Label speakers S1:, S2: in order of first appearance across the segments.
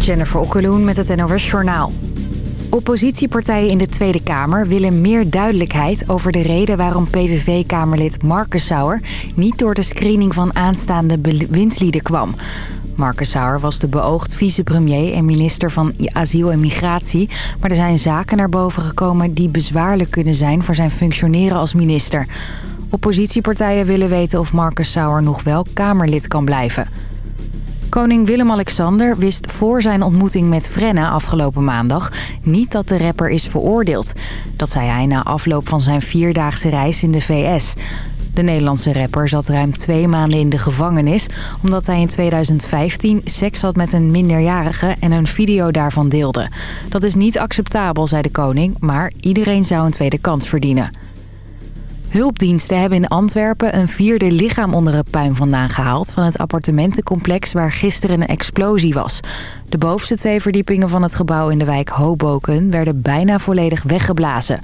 S1: Jennifer Okkeloen met het NOS Journaal. Oppositiepartijen in de Tweede Kamer willen meer duidelijkheid over de reden waarom PVV-kamerlid Marcus Sauer niet door de screening van aanstaande bewindslieden kwam. Marcus Sauer was de beoogd vicepremier en minister van Asiel en Migratie. Maar er zijn zaken naar boven gekomen die bezwaarlijk kunnen zijn voor zijn functioneren als minister. Oppositiepartijen willen weten of Marcus Sauer nog wel Kamerlid kan blijven. Koning Willem-Alexander wist voor zijn ontmoeting met Frenna afgelopen maandag niet dat de rapper is veroordeeld. Dat zei hij na afloop van zijn vierdaagse reis in de VS. De Nederlandse rapper zat ruim twee maanden in de gevangenis... omdat hij in 2015 seks had met een minderjarige en een video daarvan deelde. Dat is niet acceptabel, zei de koning, maar iedereen zou een tweede kans verdienen. Hulpdiensten hebben in Antwerpen een vierde lichaam onder het puin vandaan gehaald... van het appartementencomplex waar gisteren een explosie was. De bovenste twee verdiepingen van het gebouw in de wijk Hoboken werden bijna volledig weggeblazen.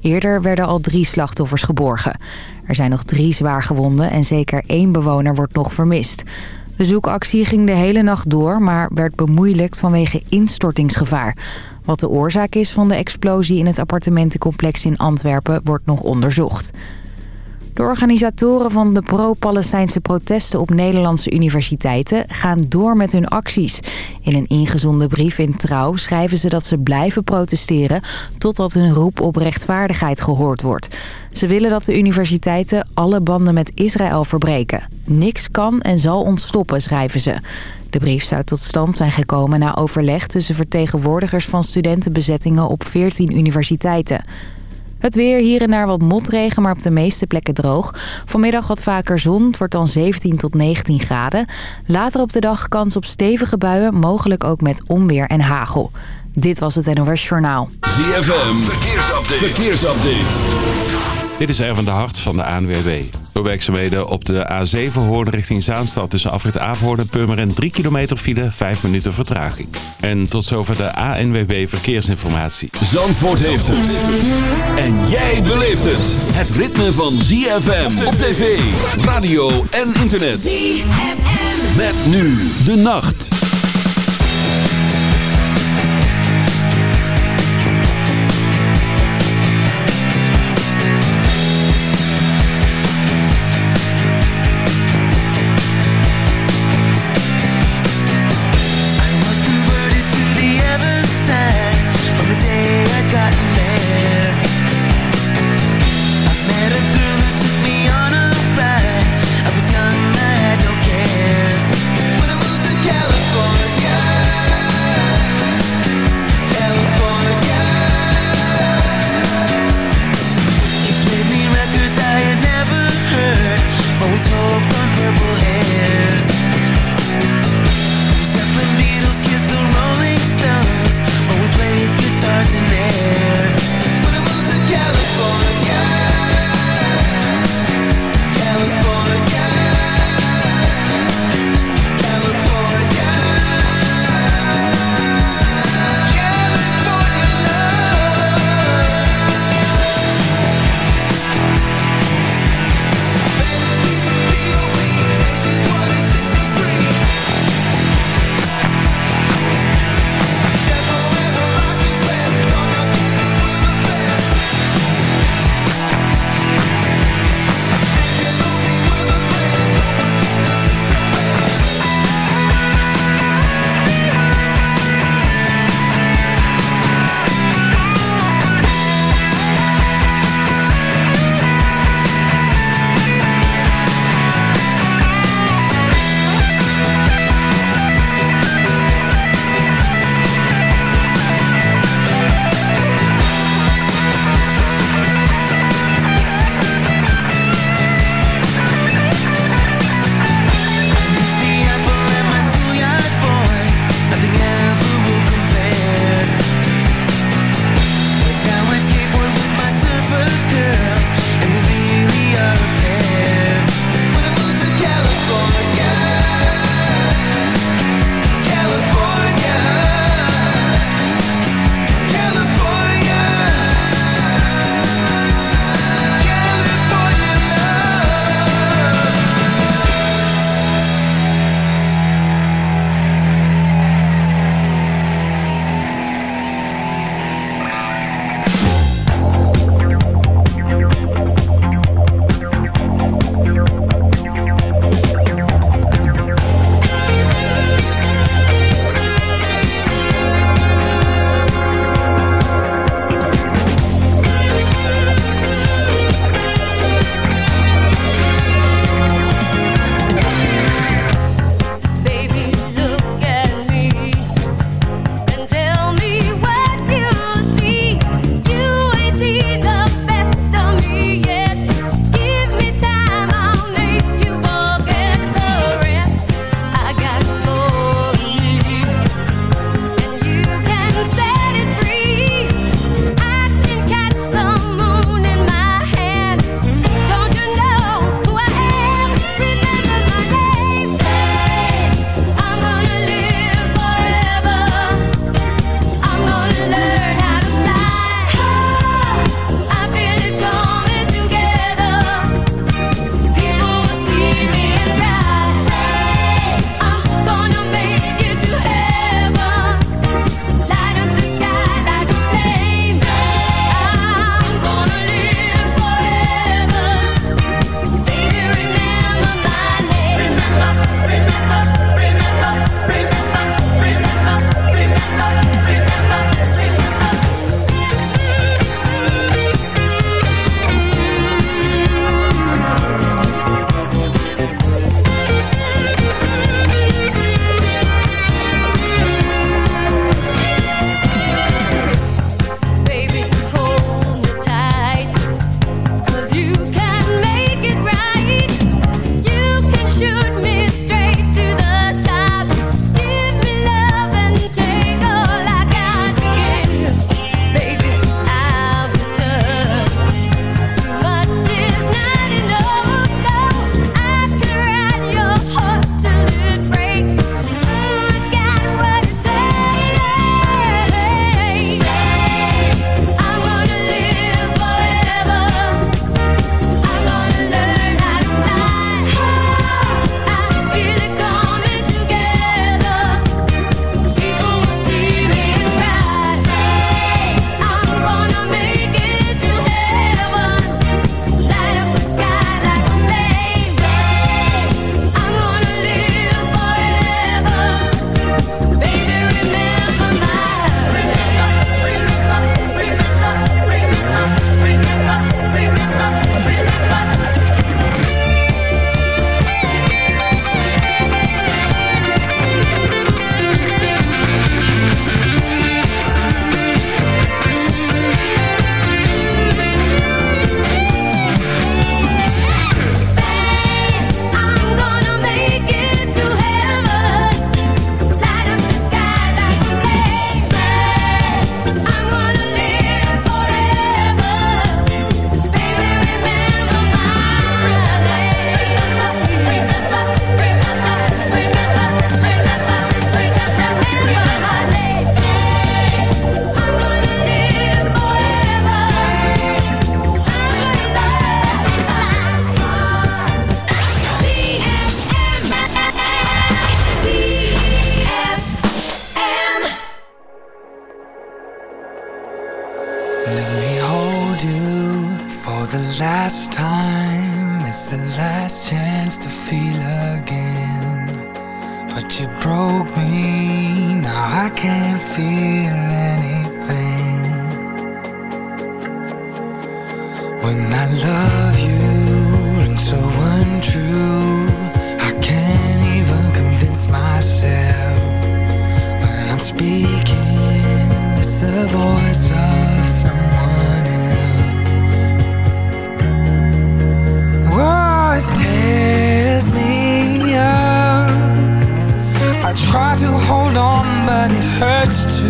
S1: Eerder werden al drie slachtoffers geborgen. Er zijn nog drie zwaargewonden en zeker één bewoner wordt nog vermist. De zoekactie ging de hele nacht door, maar werd bemoeilijkt vanwege instortingsgevaar. Wat de oorzaak is van de explosie in het appartementencomplex in Antwerpen wordt nog onderzocht. De organisatoren van de pro-Palestijnse protesten op Nederlandse universiteiten gaan door met hun acties. In een ingezonden brief in Trouw schrijven ze dat ze blijven protesteren totdat hun roep op rechtvaardigheid gehoord wordt. Ze willen dat de universiteiten alle banden met Israël verbreken. Niks kan en zal ontstoppen, schrijven ze. De brief zou tot stand zijn gekomen na overleg tussen vertegenwoordigers van studentenbezettingen op 14 universiteiten. Het weer, hier en daar wat motregen, maar op de meeste plekken droog. Vanmiddag wat vaker zon, het wordt dan 17 tot 19 graden. Later op de dag kans op stevige buien, mogelijk ook met onweer en hagel. Dit was het NOS Journaal.
S2: ZFM, verkeersupdate. verkeersupdate.
S3: Dit is Erwin de Hart van de ANWB. Door werkzaamheden op de A7 Hoorn richting Zaanstad tussen afrit Averhoorn en Purmerend 3 kilometer file, 5 minuten vertraging. En tot zover de ANWB Verkeersinformatie.
S2: Zandvoort heeft het. En jij beleeft het. Het ritme van ZFM op tv, radio en internet. ZFM. Met nu de nacht.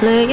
S2: playing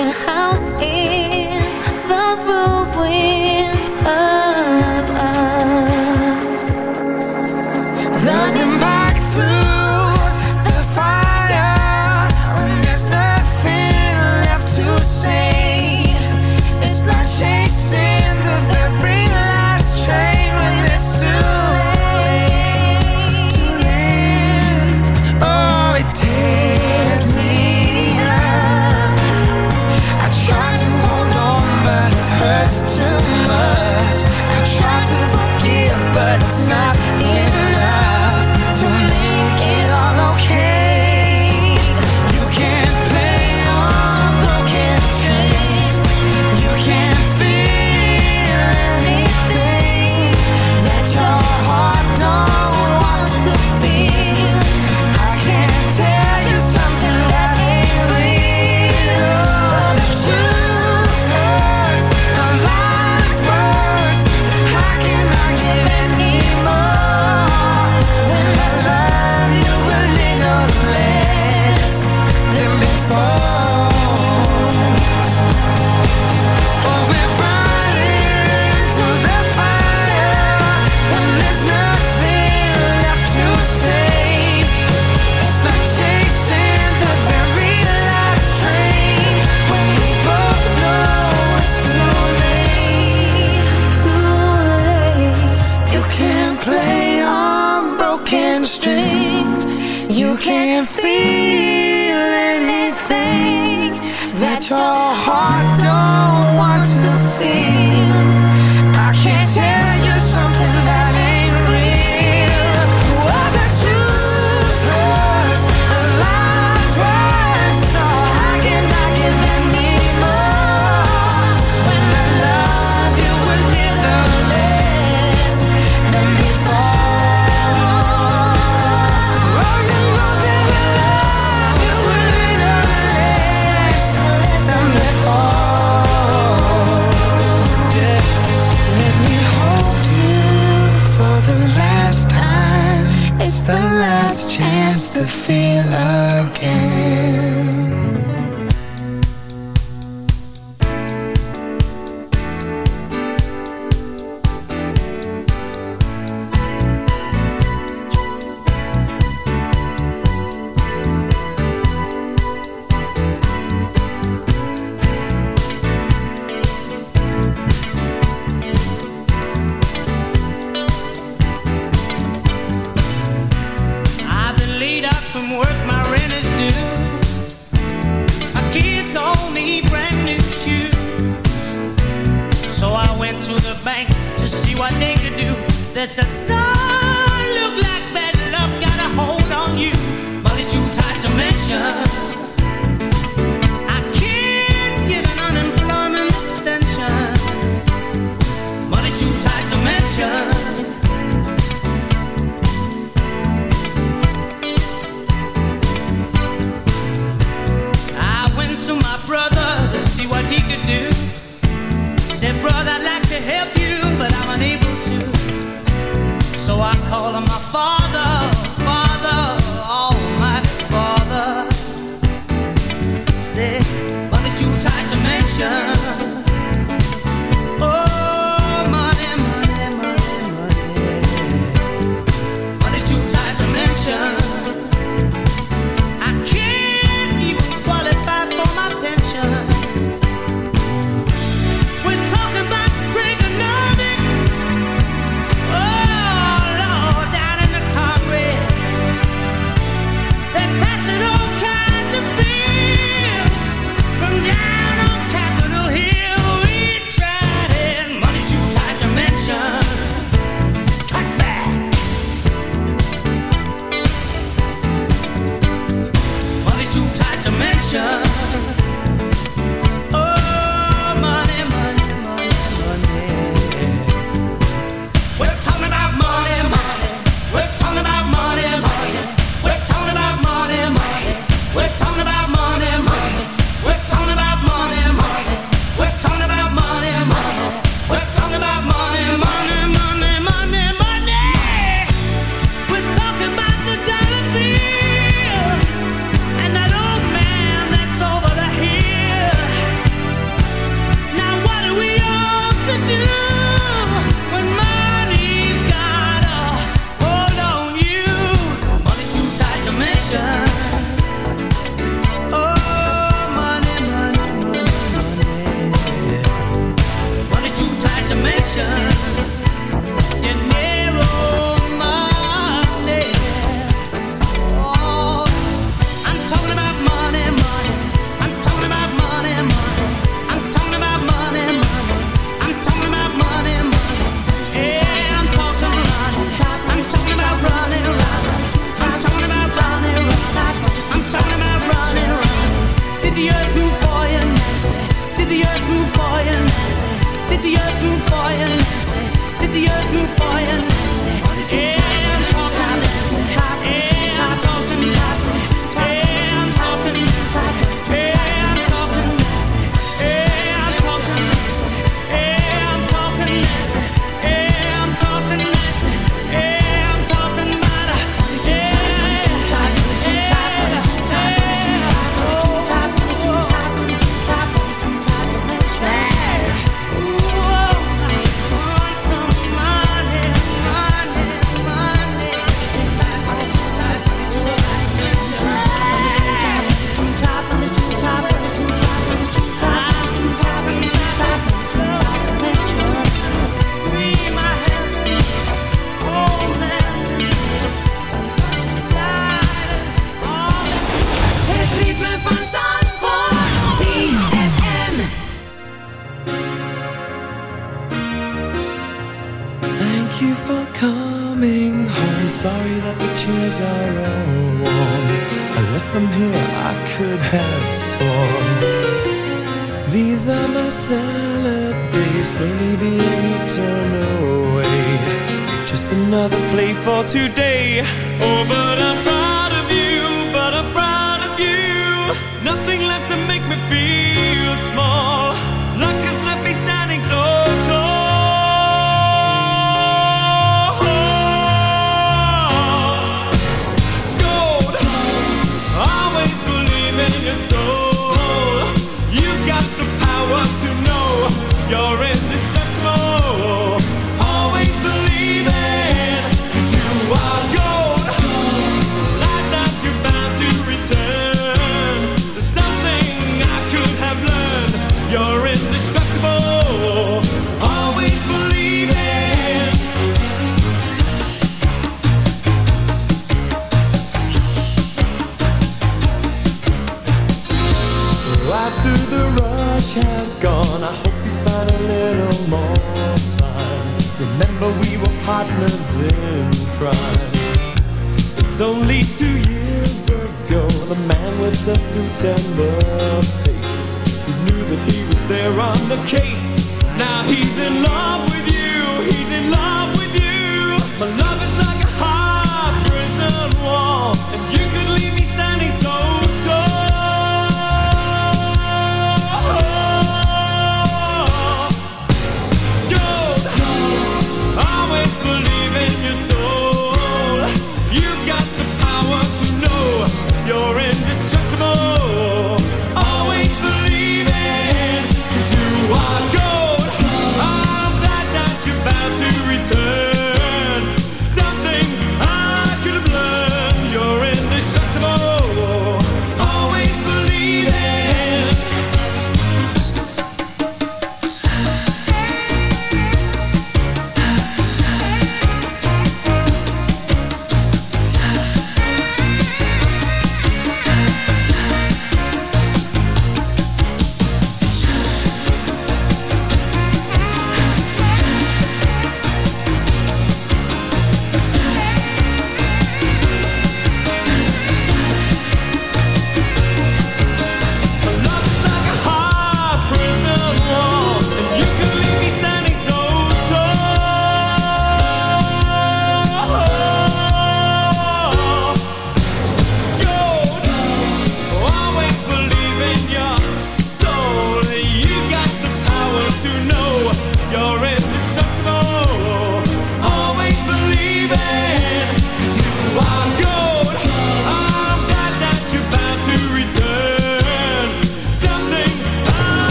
S4: today. Oh,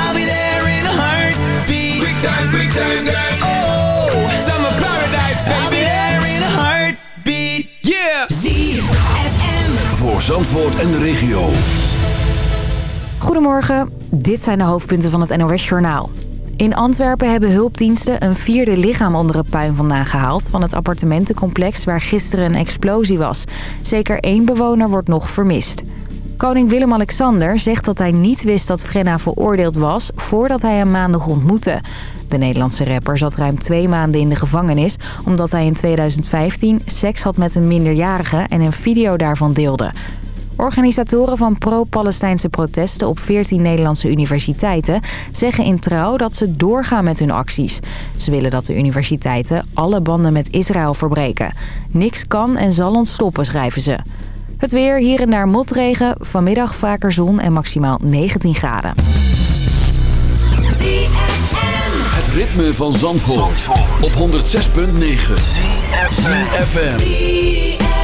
S5: I'll be there in a heartbeat.
S6: Quick time, quick time, girl
S5: Oh, Summer paradise,
S6: I'll be baby
S5: there in a heartbeat.
S6: Yeah
S2: Voor Zandvoort en de regio.
S1: Goedemorgen, dit zijn de hoofdpunten van het NOS-journaal. In Antwerpen hebben hulpdiensten een vierde lichaam onder het puin vandaan gehaald... van het appartementencomplex waar gisteren een explosie was. Zeker één bewoner wordt nog vermist. Koning Willem-Alexander zegt dat hij niet wist dat Frenna veroordeeld was... voordat hij hem maandag ontmoette. De Nederlandse rapper zat ruim twee maanden in de gevangenis... omdat hij in 2015 seks had met een minderjarige en een video daarvan deelde. Organisatoren van pro-Palestijnse protesten op 14 Nederlandse universiteiten zeggen in trouw dat ze doorgaan met hun acties. Ze willen dat de universiteiten alle banden met Israël verbreken. Niks kan en zal ons stoppen, schrijven ze. Het weer, hier en daar motregen, vanmiddag vaker zon en maximaal 19 graden.
S2: Het ritme van Zandvoort, op 106.9. FM.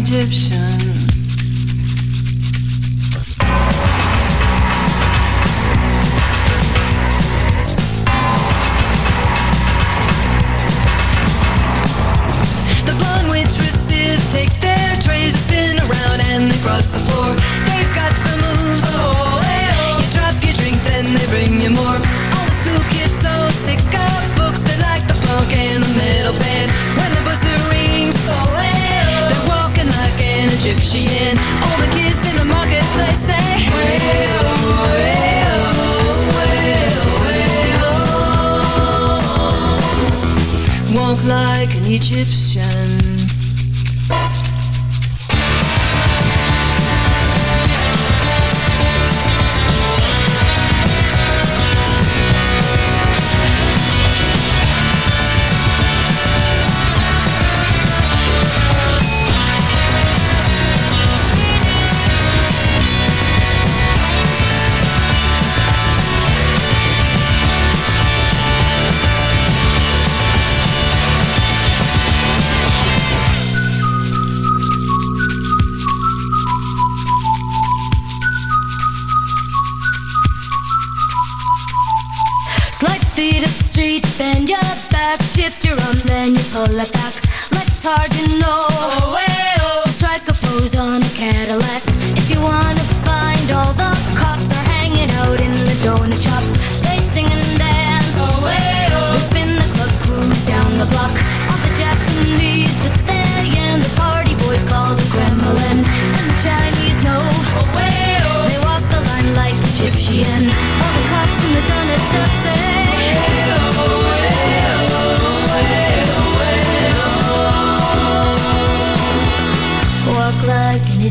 S2: Egyptian. Egyptian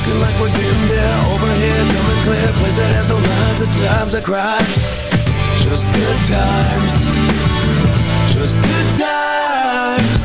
S4: looking like we're getting there. Overhead, coming clear. Place that has no lines. At times I crimes. Just good times. Just good times.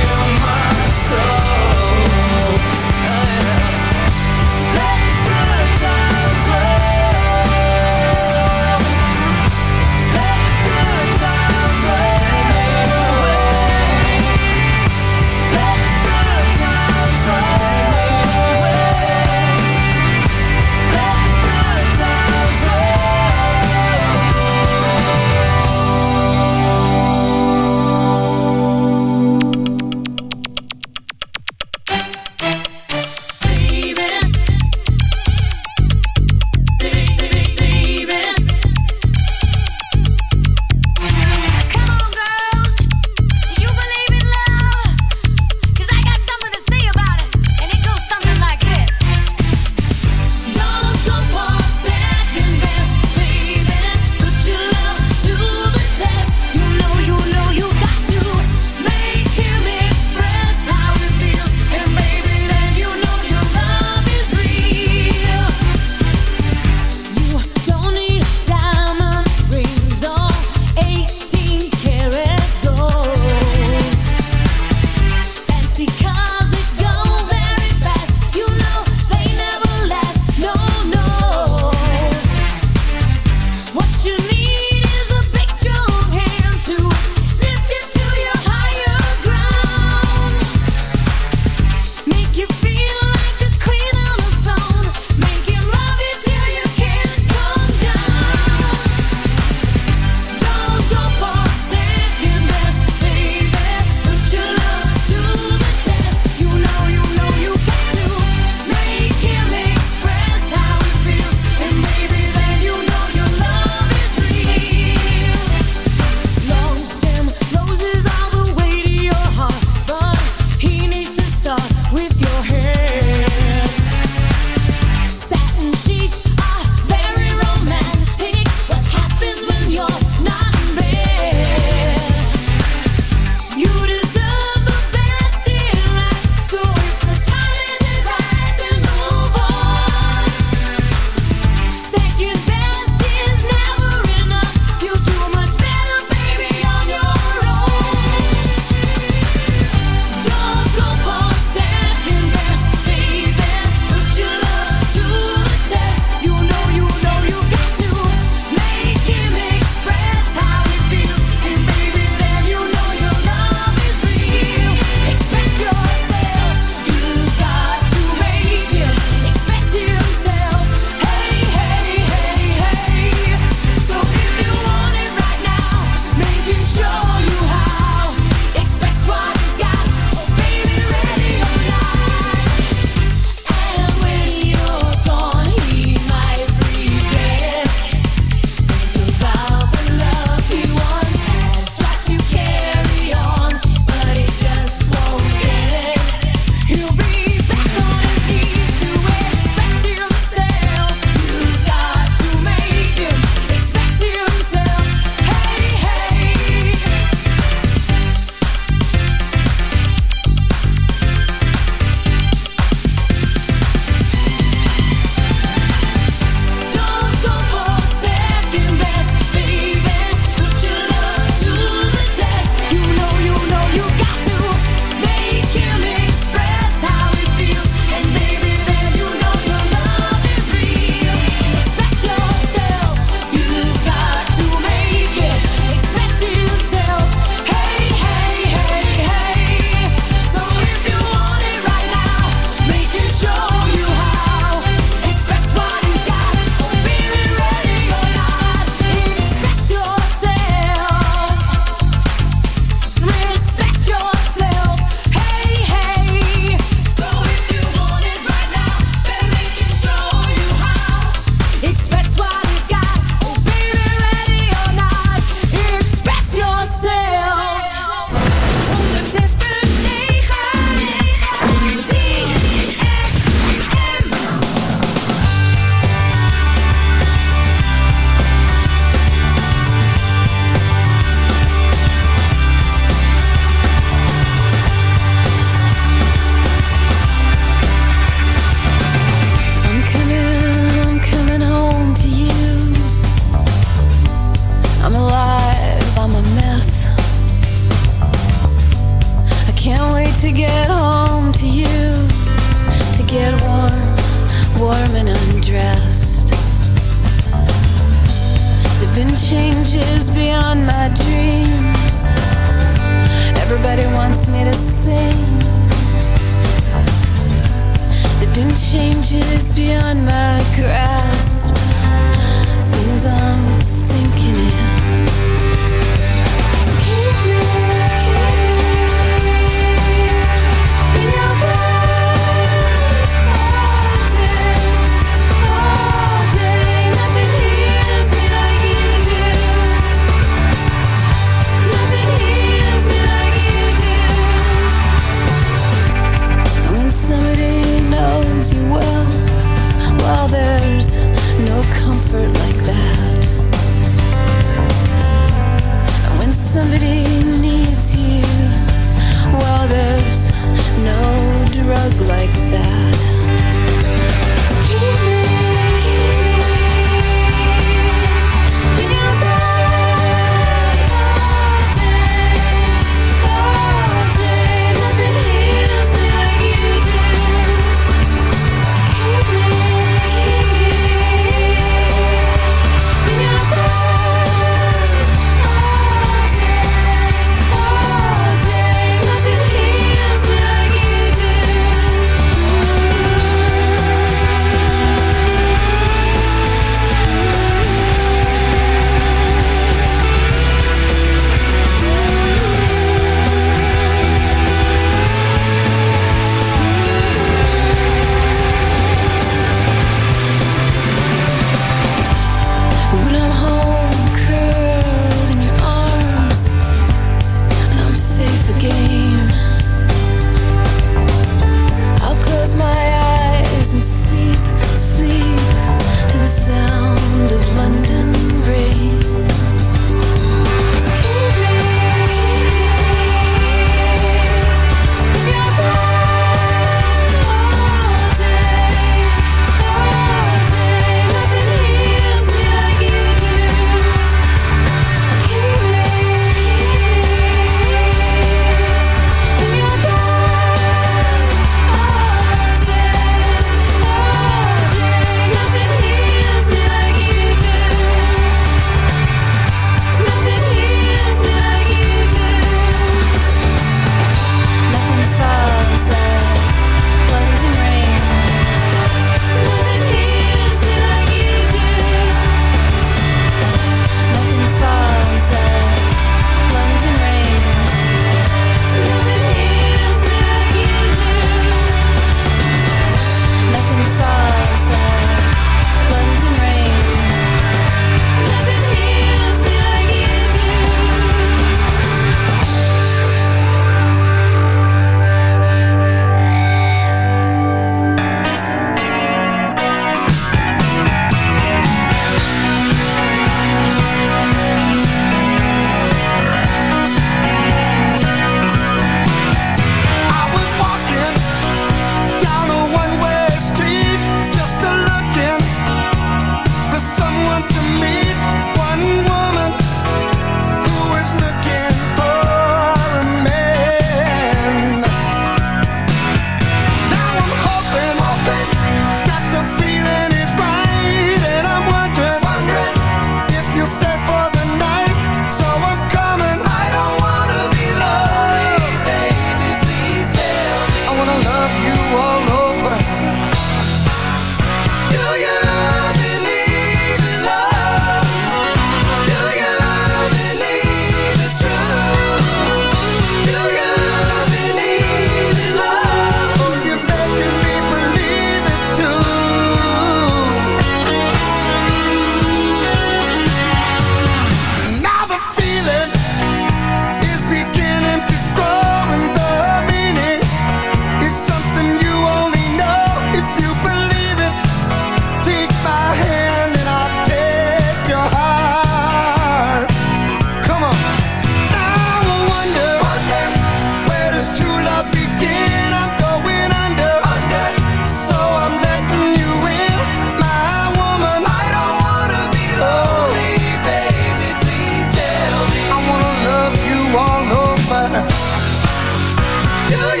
S7: do you?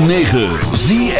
S8: 106.9 ZFN